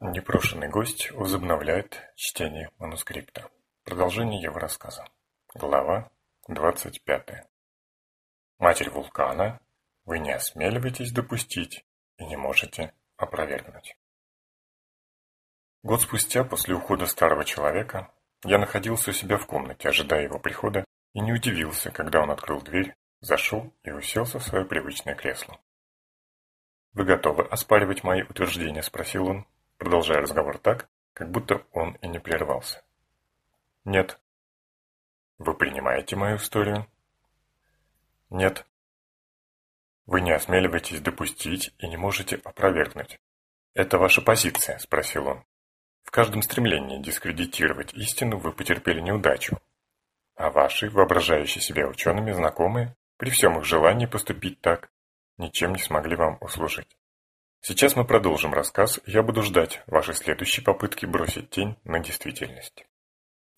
Непрошенный гость возобновляет чтение манускрипта. Продолжение его рассказа. Глава 25. Матерь вулкана, вы не осмеливаетесь допустить и не можете опровергнуть. Год спустя, после ухода старого человека, я находился у себя в комнате, ожидая его прихода, и не удивился, когда он открыл дверь, зашел и уселся в свое привычное кресло. «Вы готовы оспаривать мои утверждения?» – спросил он, продолжая разговор так, как будто он и не прервался. «Нет». «Вы принимаете мою историю?» «Нет». «Вы не осмеливаетесь допустить и не можете опровергнуть». «Это ваша позиция?» – спросил он. «В каждом стремлении дискредитировать истину вы потерпели неудачу, а ваши, воображающие себя учеными, знакомые, при всем их желании поступить так, ничем не смогли вам услужить. Сейчас мы продолжим рассказ, я буду ждать вашей следующей попытки бросить тень на действительность.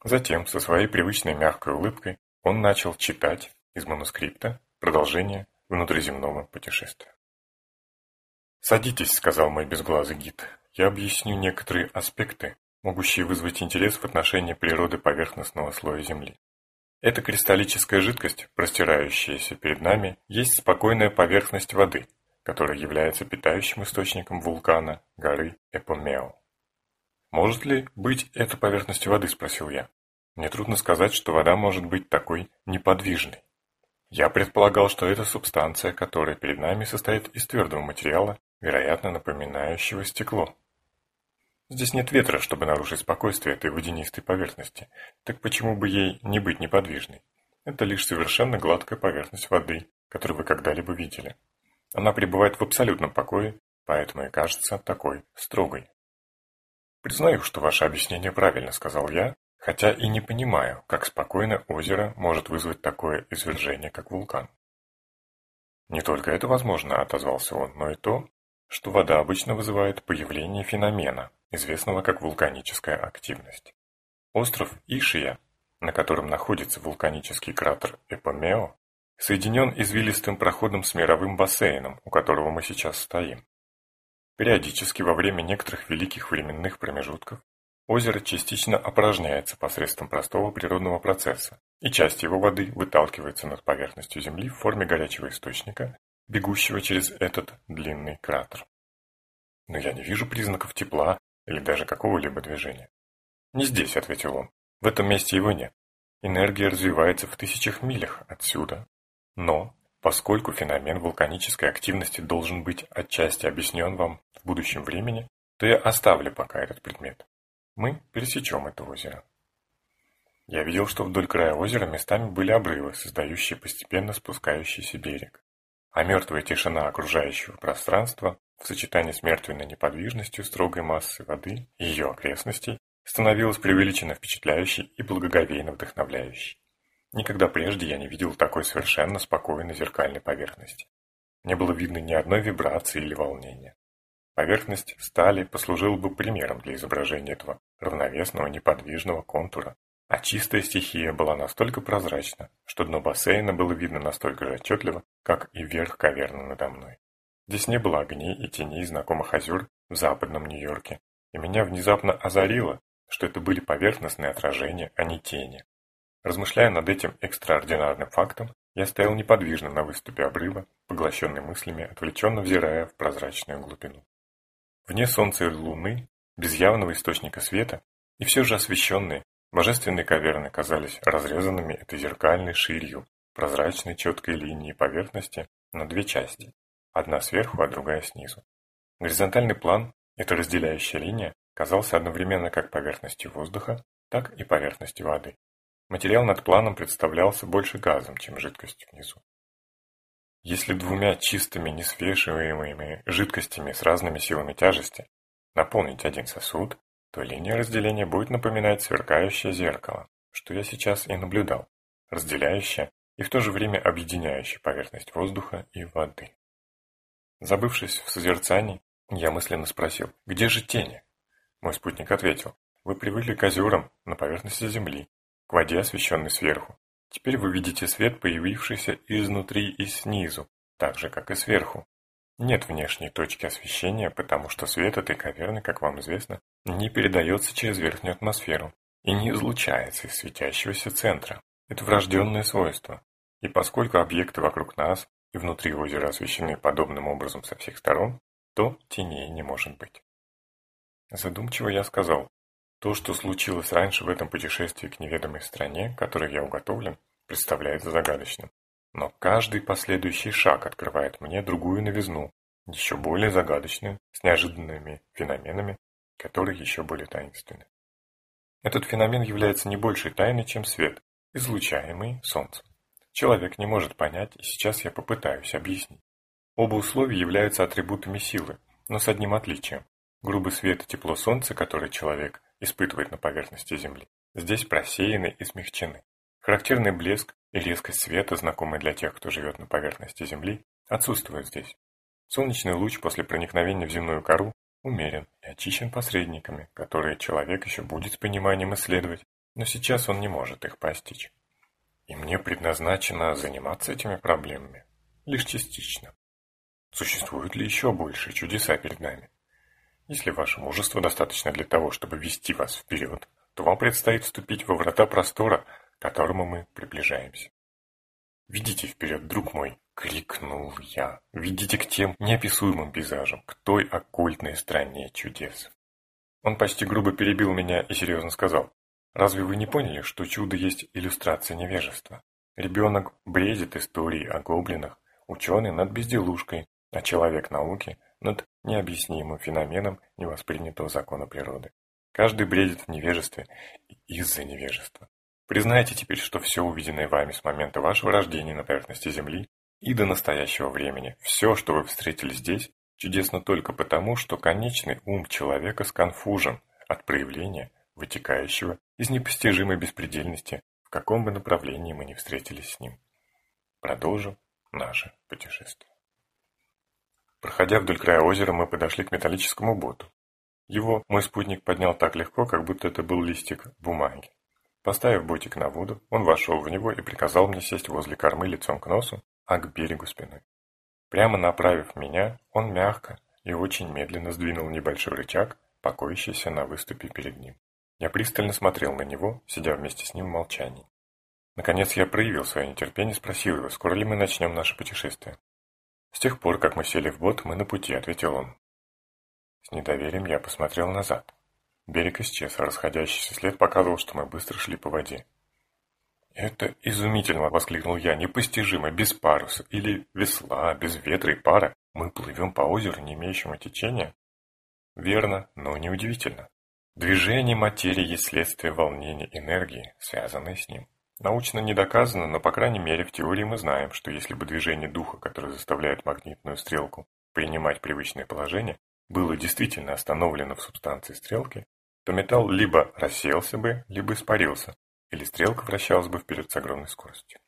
Затем, со своей привычной мягкой улыбкой, он начал читать из манускрипта продолжение внутриземного путешествия. «Садитесь», — сказал мой безглазый гид, — «я объясню некоторые аспекты, могущие вызвать интерес в отношении природы поверхностного слоя Земли. Эта кристаллическая жидкость, простирающаяся перед нами, есть спокойная поверхность воды, который является питающим источником вулкана горы Эпомео. «Может ли быть это поверхностью воды?» – спросил я. «Мне трудно сказать, что вода может быть такой неподвижной. Я предполагал, что это субстанция, которая перед нами состоит из твердого материала, вероятно, напоминающего стекло. Здесь нет ветра, чтобы нарушить спокойствие этой водянистой поверхности, так почему бы ей не быть неподвижной? Это лишь совершенно гладкая поверхность воды, которую вы когда-либо видели. Она пребывает в абсолютном покое, поэтому и кажется такой строгой. «Признаю, что ваше объяснение правильно», — сказал я, хотя и не понимаю, как спокойно озеро может вызвать такое извержение, как вулкан. «Не только это возможно», — отозвался он, — «но и то, что вода обычно вызывает появление феномена, известного как вулканическая активность. Остров Ишия, на котором находится вулканический кратер Эпомео, соединен извилистым проходом с мировым бассейном, у которого мы сейчас стоим. Периодически во время некоторых великих временных промежутков озеро частично опорожняется посредством простого природного процесса, и часть его воды выталкивается над поверхностью Земли в форме горячего источника, бегущего через этот длинный кратер. Но я не вижу признаков тепла или даже какого-либо движения. «Не здесь», — ответил он. «В этом месте его нет. Энергия развивается в тысячах милях отсюда, но, поскольку феномен вулканической активности должен быть отчасти объяснен вам в будущем времени, то я оставлю пока этот предмет. Мы пересечем это озеро. Я видел, что вдоль края озера местами были обрывы, создающие постепенно спускающийся берег. А мертвая тишина окружающего пространства в сочетании с мертвенной неподвижностью строгой массы воды и ее окрестностей становилась преувеличенно впечатляющей и благоговейно вдохновляющей. Никогда прежде я не видел такой совершенно спокойной зеркальной поверхности. Не было видно ни одной вибрации или волнения. Поверхность стали послужила бы примером для изображения этого равновесного неподвижного контура, а чистая стихия была настолько прозрачна, что дно бассейна было видно настолько же отчетливо, как и верх каверны надо мной. Здесь не было огней и теней знакомых озер в западном Нью-Йорке, и меня внезапно озарило, что это были поверхностные отражения, а не тени. Размышляя над этим экстраординарным фактом, я стоял неподвижно на выступе обрыва, поглощенный мыслями, отвлеченно взирая в прозрачную глубину. Вне солнца и луны, без явного источника света, и все же освещенные, божественные каверны казались разрезанными этой зеркальной ширью, прозрачной четкой линии поверхности на две части, одна сверху, а другая снизу. Горизонтальный план, эта разделяющая линия, казался одновременно как поверхностью воздуха, так и поверхностью воды. Материал над планом представлялся больше газом, чем жидкостью внизу. Если двумя чистыми, несвешиваемыми жидкостями с разными силами тяжести наполнить один сосуд, то линия разделения будет напоминать сверкающее зеркало, что я сейчас и наблюдал, разделяющее и в то же время объединяющее поверхность воздуха и воды. Забывшись в созерцании, я мысленно спросил, где же тени? Мой спутник ответил, вы привыкли к озерам на поверхности Земли, к воде, освещенной сверху. Теперь вы видите свет, появившийся изнутри и снизу, так же, как и сверху. Нет внешней точки освещения, потому что свет этой каверны, как вам известно, не передается через верхнюю атмосферу и не излучается из светящегося центра. Это врожденное свойство. И поскольку объекты вокруг нас и внутри озера освещены подобным образом со всех сторон, то теней не может быть. Задумчиво я сказал, то, что случилось раньше в этом путешествии к неведомой стране, которой я уготовлен, представляется загадочным. Но каждый последующий шаг открывает мне другую новизну, еще более загадочную, с неожиданными феноменами, которые еще более таинственны. Этот феномен является не большей тайной, чем свет, излучаемый Солнцем. Человек не может понять, и сейчас я попытаюсь объяснить. Оба условия являются атрибутами силы, но с одним отличием. Грубый свет и тепло Солнца, который человек испытывает на поверхности Земли, здесь просеяны и смягчены. Характерный блеск и резкость света, знакомые для тех, кто живет на поверхности Земли, отсутствуют здесь. Солнечный луч после проникновения в земную кору умерен и очищен посредниками, которые человек еще будет с пониманием исследовать, но сейчас он не может их постичь. И мне предназначено заниматься этими проблемами лишь частично. Существуют ли еще большие чудеса перед нами? Если ваше мужество достаточно для того, чтобы вести вас вперед, то вам предстоит вступить во врата простора, к которому мы приближаемся. «Ведите вперед, друг мой!» — крикнул я. «Ведите к тем неописуемым пейзажам, к той оккультной стране чудес!» Он почти грубо перебил меня и серьезно сказал. «Разве вы не поняли, что чудо есть иллюстрация невежества? Ребенок бредит историей о гоблинах, ученый над безделушкой, а человек науки над необъяснимым феноменом невоспринятого закона природы. Каждый бредит в невежестве из-за невежества. Признайте теперь, что все увиденное вами с момента вашего рождения на поверхности Земли и до настоящего времени, все, что вы встретили здесь, чудесно только потому, что конечный ум человека сконфужен от проявления, вытекающего из непостижимой беспредельности, в каком бы направлении мы ни встретились с ним. Продолжим наше путешествие. Проходя вдоль края озера, мы подошли к металлическому боту. Его мой спутник поднял так легко, как будто это был листик бумаги. Поставив ботик на воду, он вошел в него и приказал мне сесть возле кормы лицом к носу, а к берегу спиной. Прямо направив меня, он мягко и очень медленно сдвинул небольшой рычаг, покоящийся на выступе перед ним. Я пристально смотрел на него, сидя вместе с ним в молчании. Наконец я проявил свое нетерпение и спросил его, скоро ли мы начнем наше путешествие. «С тех пор, как мы сели в бот, мы на пути», — ответил он. С недоверием я посмотрел назад. Берег исчез, а расходящийся след показывал, что мы быстро шли по воде. «Это изумительно!» — воскликнул я. «Непостижимо! Без паруса или весла, без ветра и пара мы плывем по озеру, не имеющему течения?» «Верно, но неудивительно. Движение материи есть следствие волнения энергии, связанной с ним. Научно не доказано, но по крайней мере в теории мы знаем, что если бы движение духа, которое заставляет магнитную стрелку принимать привычное положение, было действительно остановлено в субстанции стрелки, то металл либо рассеялся бы, либо испарился, или стрелка вращалась бы вперед с огромной скоростью.